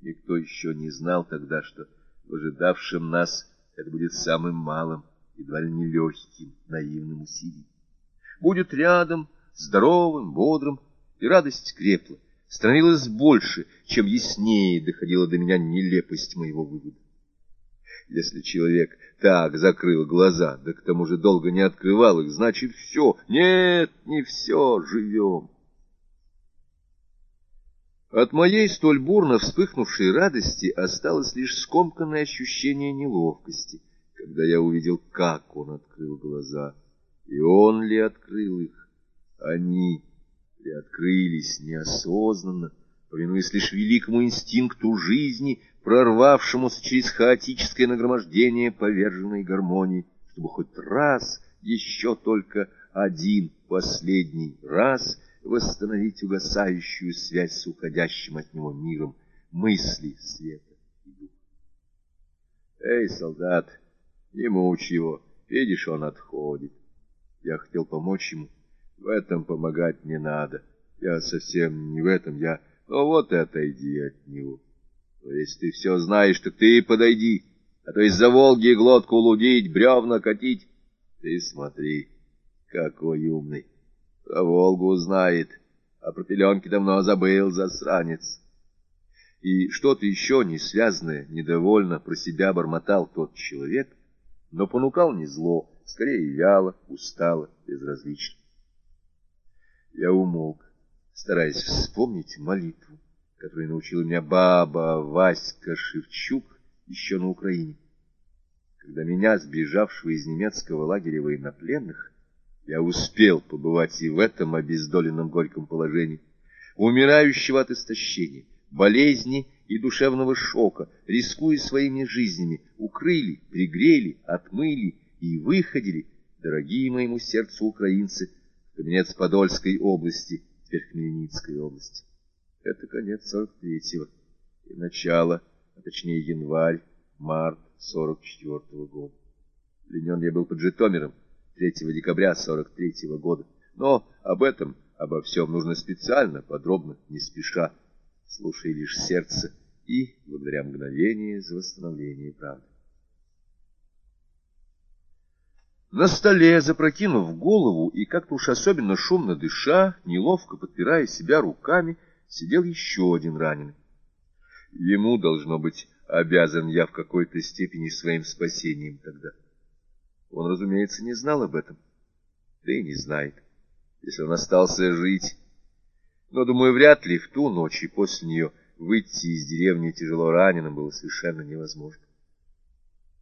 Никто еще не знал тогда, что в ожидавшем нас это будет самым малым, едва ли не легким, наивным усилием. Будет рядом, здоровым, бодрым, и радость крепла, становилась больше, чем яснее доходила до меня нелепость моего вывода. Если человек так закрыл глаза, да к тому же долго не открывал их, значит все. Нет, не все, живем. От моей столь бурно вспыхнувшей радости осталось лишь скомканное ощущение неловкости, когда я увидел, как он открыл глаза. И он ли открыл их? Они ли открылись неосознанно, повинуясь лишь великому инстинкту жизни, прорвавшемуся через хаотическое нагромождение поверженной гармонии, чтобы хоть раз, еще только один последний раз восстановить угасающую связь с уходящим от него миром мысли света и духа. Эй, солдат, не мучь его, видишь, он отходит. Я хотел помочь ему, в этом помогать не надо. Я совсем не в этом, я... Ну вот и отойди от него. Но если ты все знаешь, так ты и подойди, а то из-за Волги глотку лудить, бревна катить. Ты смотри, какой умный. Про Волгу знает, а про пеленки давно забыл, засранец. И что-то еще не связанное, недовольно про себя бормотал тот человек, но понукал не зло, скорее вяло, устало, безразлично. Я умолк, стараясь вспомнить молитву, которую научила меня баба Васька Шевчук еще на Украине. Когда меня, сбежавшего из немецкого лагеря военнопленных, я успел побывать и в этом обездоленном горьком положении, умирающего от истощения, болезни и душевного шока, рискуя своими жизнями, укрыли, пригрели, отмыли и выходили, дорогие моему сердцу украинцы, конец Подольской области, теперь Хмельницкой области. Это конец 43-го и начало, а точнее январь, март 44-го года. Пленен я был под Житомиром 3 декабря 43-го года. Но об этом, обо всем нужно специально, подробно, не спеша, слушая лишь сердце и благодаря мгновению за восстановление правды. На столе, запрокинув голову и как-то уж особенно шумно дыша, неловко подпирая себя руками, сидел еще один раненый. Ему, должно быть, обязан я в какой-то степени своим спасением тогда. Он, разумеется, не знал об этом. Да и не знает, если он остался жить. Но, думаю, вряд ли в ту ночь и после нее выйти из деревни тяжело раненым было совершенно невозможно.